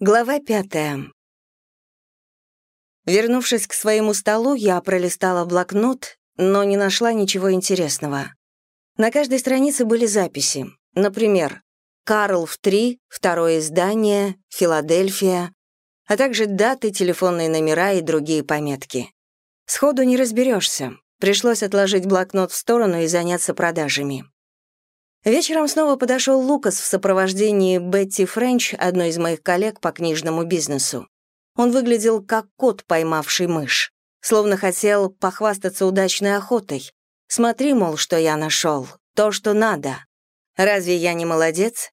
Глава пятая. Вернувшись к своему столу, я пролистала блокнот, но не нашла ничего интересного. На каждой странице были записи. Например, «Карл в три», второе издание, «Филадельфия», а также даты, телефонные номера и другие пометки. Сходу не разберешься. Пришлось отложить блокнот в сторону и заняться продажами. Вечером снова подошел Лукас в сопровождении Бетти Френч, одной из моих коллег по книжному бизнесу. Он выглядел как кот, поймавший мышь. Словно хотел похвастаться удачной охотой. Смотри, мол, что я нашел. То, что надо. Разве я не молодец?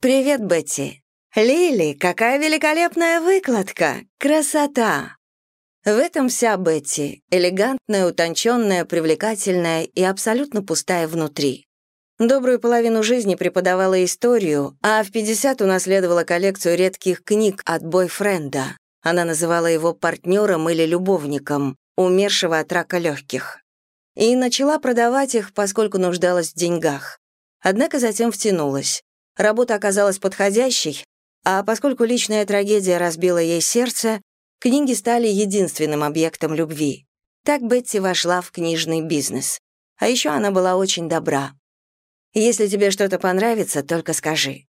«Привет, Бетти. Лили, какая великолепная выкладка! Красота!» В этом вся Бетти, элегантная, утонченная, привлекательная и абсолютно пустая внутри. Добрую половину жизни преподавала историю, а в 50 унаследовала коллекцию редких книг от бойфренда. Она называла его партнером или любовником, умершего от рака легких. И начала продавать их, поскольку нуждалась в деньгах. Однако затем втянулась. Работа оказалась подходящей, а поскольку личная трагедия разбила ей сердце, книги стали единственным объектом любви. Так Бетти вошла в книжный бизнес. А еще она была очень добра. Если тебе что-то понравится, только скажи».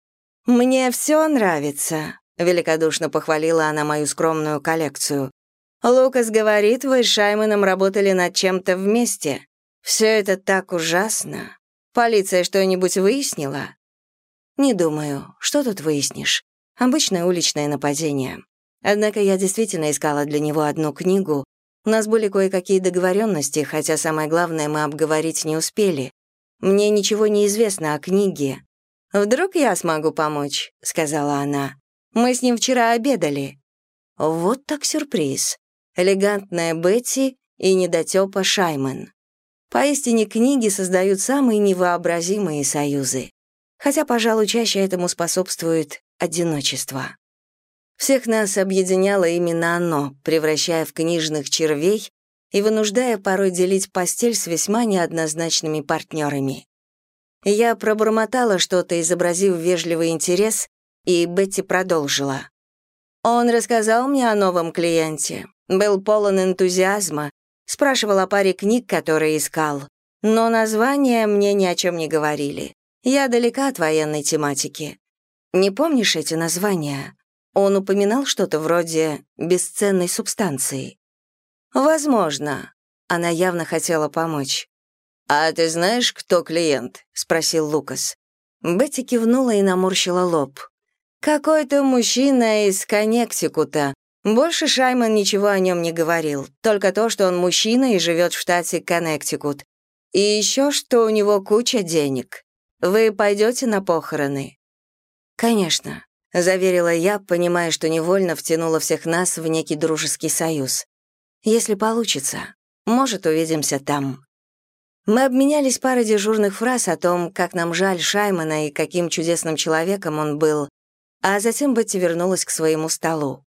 «Мне все нравится», — великодушно похвалила она мою скромную коллекцию. «Лукас говорит, вы с Шайманом работали над чем-то вместе. Все это так ужасно. Полиция что-нибудь выяснила?» «Не думаю. Что тут выяснишь? Обычное уличное нападение. Однако я действительно искала для него одну книгу. У нас были кое-какие договоренности, хотя самое главное мы обговорить не успели. Мне ничего не известно о книге. Вдруг я смогу помочь, сказала она. Мы с ним вчера обедали. Вот так сюрприз. Элегантная Бетти и недотёпа Шайман. Поистине книги создают самые невообразимые союзы. Хотя, пожалуй, чаще этому способствует одиночество. Всех нас объединяло именно оно, превращая в книжных червей и вынуждая порой делить постель с весьма неоднозначными партнерами. Я пробормотала что-то, изобразив вежливый интерес, и Бетти продолжила. Он рассказал мне о новом клиенте, был полон энтузиазма, спрашивал о паре книг, которые искал, но названия мне ни о чем не говорили. Я далека от военной тематики. Не помнишь эти названия? Он упоминал что-то вроде «бесценной субстанции». «Возможно». Она явно хотела помочь. «А ты знаешь, кто клиент?» — спросил Лукас. Бетти кивнула и наморщила лоб. «Какой-то мужчина из Коннектикута. Больше Шайман ничего о нем не говорил, только то, что он мужчина и живет в штате Коннектикут. И еще, что у него куча денег. Вы пойдете на похороны?» «Конечно», — заверила я, понимая, что невольно втянула всех нас в некий дружеский союз. Если получится, может, увидимся там. Мы обменялись парой дежурных фраз о том, как нам жаль Шаймана и каким чудесным человеком он был, а затем Бетти вернулась к своему столу.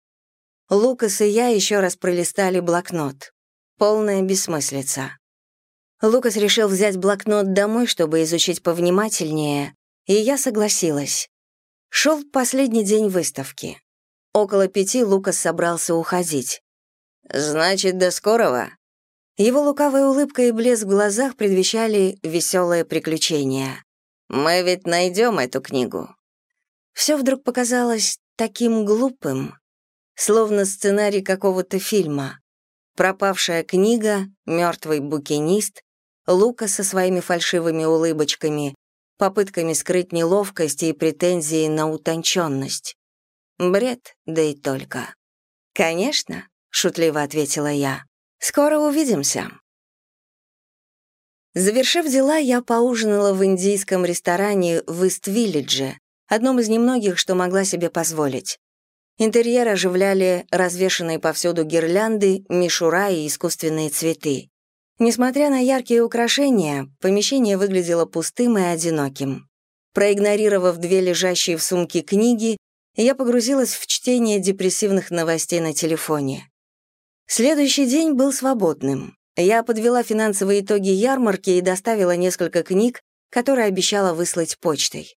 Лукас и я еще раз пролистали блокнот. Полная бессмыслица. Лукас решил взять блокнот домой, чтобы изучить повнимательнее, и я согласилась. Шел последний день выставки. Около пяти Лукас собрался уходить. «Значит, до скорого?» Его лукавая улыбка и блеск в глазах предвещали веселое приключение. «Мы ведь найдем эту книгу». Все вдруг показалось таким глупым, словно сценарий какого-то фильма. Пропавшая книга, мертвый букинист, Лука со своими фальшивыми улыбочками, попытками скрыть неловкость и претензии на утонченность. Бред, да и только. Конечно, — шутливо ответила я. «Скоро увидимся». Завершив дела, я поужинала в индийском ресторане в Ист-Виллидже, одном из немногих, что могла себе позволить. Интерьер оживляли развешанные повсюду гирлянды, мишура и искусственные цветы. Несмотря на яркие украшения, помещение выглядело пустым и одиноким. Проигнорировав две лежащие в сумке книги, я погрузилась в чтение депрессивных новостей на телефоне. Следующий день был свободным. Я подвела финансовые итоги ярмарки и доставила несколько книг, которые обещала выслать почтой.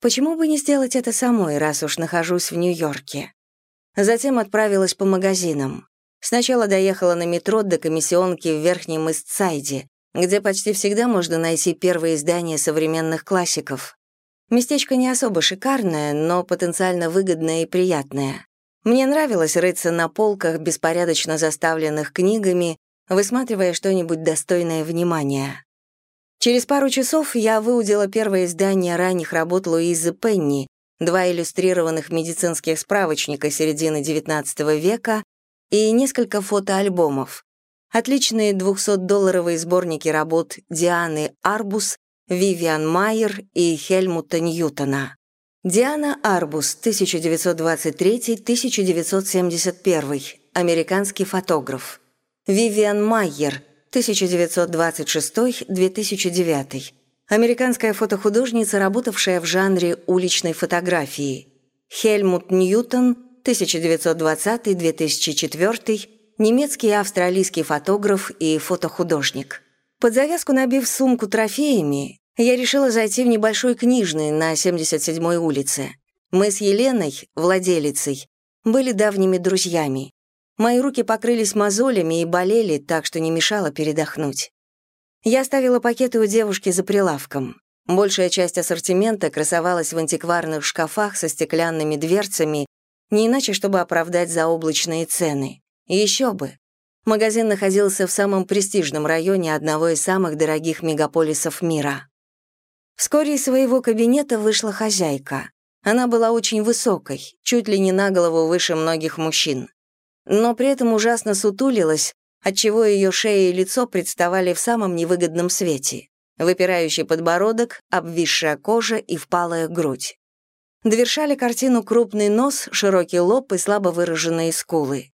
Почему бы не сделать это самой, раз уж нахожусь в Нью-Йорке? Затем отправилась по магазинам. Сначала доехала на метро до комиссионки в Верхнем Истсайде, где почти всегда можно найти первые издания современных классиков. Местечко не особо шикарное, но потенциально выгодное и приятное. Мне нравилось рыться на полках, беспорядочно заставленных книгами, высматривая что-нибудь достойное внимания. Через пару часов я выудила первое издание ранних работ Луизы Пенни, два иллюстрированных медицинских справочника середины XIX века и несколько фотоальбомов. Отличные 200-долларовые сборники работ Дианы Арбус, Вивиан Майер и Хельмута Ньютона. Диана Арбус, 1923-1971, американский фотограф. Вивиан Майер, 1926-2009, американская фотохудожница, работавшая в жанре уличной фотографии. Хельмут Ньютон, 1920-2004, немецкий и австралийский фотограф и фотохудожник. Под завязку набив сумку трофеями, я решила зайти в небольшой книжный на 77-й улице. Мы с Еленой, владелицей, были давними друзьями. Мои руки покрылись мозолями и болели, так что не мешало передохнуть. Я оставила пакеты у девушки за прилавком. Большая часть ассортимента красовалась в антикварных шкафах со стеклянными дверцами, не иначе, чтобы оправдать заоблачные цены. Еще бы. Магазин находился в самом престижном районе одного из самых дорогих мегаполисов мира. Вскоре из своего кабинета вышла хозяйка. Она была очень высокой, чуть ли не на голову выше многих мужчин. Но при этом ужасно сутулилась, отчего ее шея и лицо представали в самом невыгодном свете. Выпирающий подбородок, обвисшая кожа и впалая грудь. Довершали картину крупный нос, широкий лоб и слабо выраженные скулы.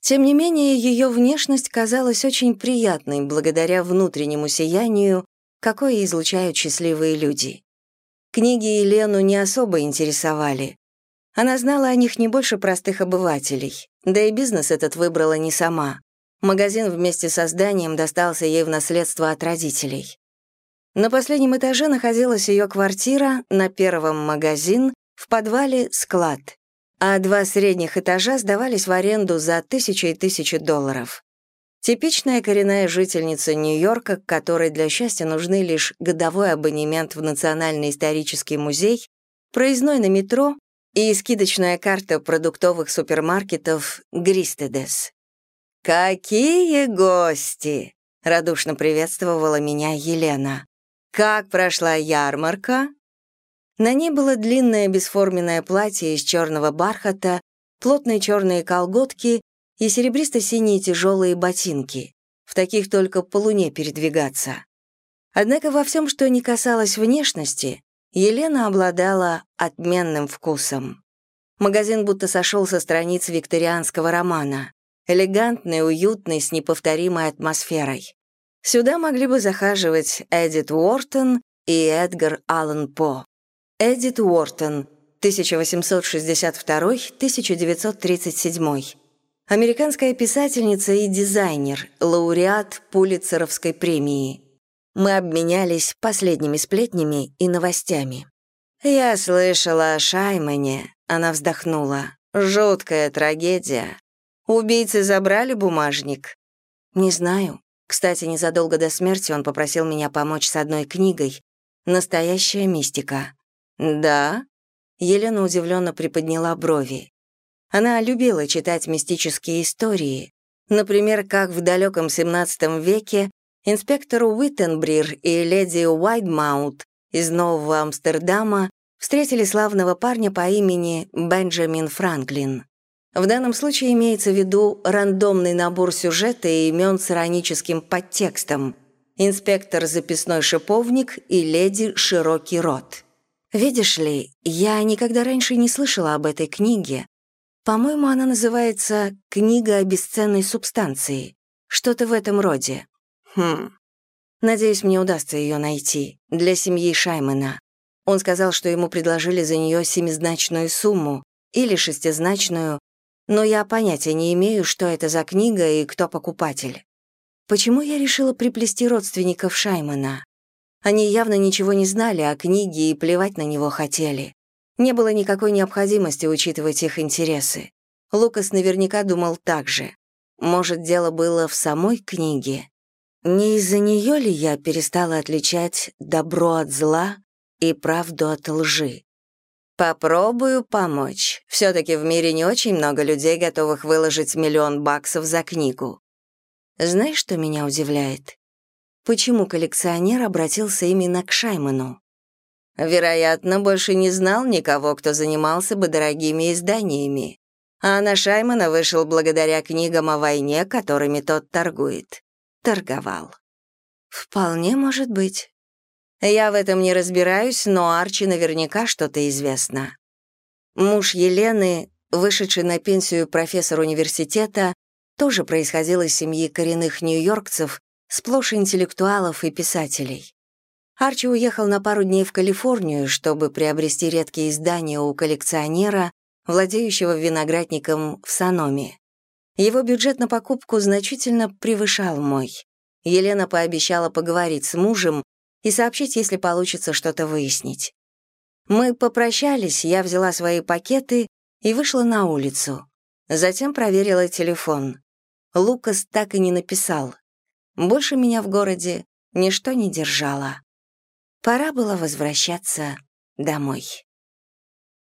Тем не менее, ее внешность казалась очень приятной благодаря внутреннему сиянию, какое излучают счастливые люди. Книги Елену не особо интересовали. Она знала о них не больше простых обывателей, да и бизнес этот выбрала не сама. Магазин вместе со зданием достался ей в наследство от родителей. На последнем этаже находилась ее квартира, на первом — магазин, в подвале — склад а два средних этажа сдавались в аренду за тысячи и тысячи долларов. Типичная коренная жительница Нью-Йорка, которой для счастья нужны лишь годовой абонемент в Национальный исторический музей, проездной на метро и скидочная карта продуктовых супермаркетов «Гристедес». «Какие гости!» — радушно приветствовала меня Елена. «Как прошла ярмарка?» На ней было длинное бесформенное платье из черного бархата, плотные черные колготки и серебристо-синие тяжелые ботинки. В таких только по луне передвигаться. Однако во всем, что не касалось внешности, Елена обладала отменным вкусом. Магазин будто сошел со страниц викторианского романа. Элегантный, уютный, с неповторимой атмосферой. Сюда могли бы захаживать Эдит Уортон и Эдгар Аллан По. Эдит Уортон, 1862-1937. Американская писательница и дизайнер, лауреат Пулитцеровской премии. Мы обменялись последними сплетнями и новостями. «Я слышала о Шаймане», — она вздохнула. «Жуткая трагедия. Убийцы забрали бумажник?» «Не знаю. Кстати, незадолго до смерти он попросил меня помочь с одной книгой. «Настоящая мистика». «Да?» Елена удивленно приподняла брови. Она любила читать мистические истории. Например, как в далеком XVII веке инспектор Уиттенбрир и леди Уайдмаут из Нового Амстердама встретили славного парня по имени Бенджамин Франклин. В данном случае имеется в виду рандомный набор сюжета и имен с ироническим подтекстом «Инспектор записной шиповник» и «Леди широкий рот». Видишь ли, я никогда раньше не слышала об этой книге. По-моему, она называется «Книга о бесценной субстанции». Что-то в этом роде. Хм. Надеюсь, мне удастся ее найти. Для семьи Шаймена. Он сказал, что ему предложили за нее семизначную сумму или шестизначную, но я понятия не имею, что это за книга и кто покупатель. Почему я решила приплести родственников Шаймена? Они явно ничего не знали о книге и плевать на него хотели. Не было никакой необходимости учитывать их интересы. Лукас наверняка думал так же. Может, дело было в самой книге? Не из-за нее ли я перестала отличать добро от зла и правду от лжи? Попробую помочь. Все-таки в мире не очень много людей, готовых выложить миллион баксов за книгу. Знаешь, что меня удивляет? Почему коллекционер обратился именно к Шайману? Вероятно, больше не знал никого, кто занимался бы дорогими изданиями. А на Шаймана вышел благодаря книгам о войне, которыми тот торгует торговал. Вполне может быть. Я в этом не разбираюсь, но Арчи наверняка что-то известно. Муж Елены, вышедший на пенсию профессор университета, тоже происходил из семьи коренных нью-йоркцев, сплошь интеллектуалов и писателей. Арчи уехал на пару дней в Калифорнию, чтобы приобрести редкие издания у коллекционера, владеющего виноградником в Саноме. Его бюджет на покупку значительно превышал мой. Елена пообещала поговорить с мужем и сообщить, если получится что-то выяснить. Мы попрощались, я взяла свои пакеты и вышла на улицу. Затем проверила телефон. Лукас так и не написал. Больше меня в городе ничто не держало. Пора было возвращаться домой.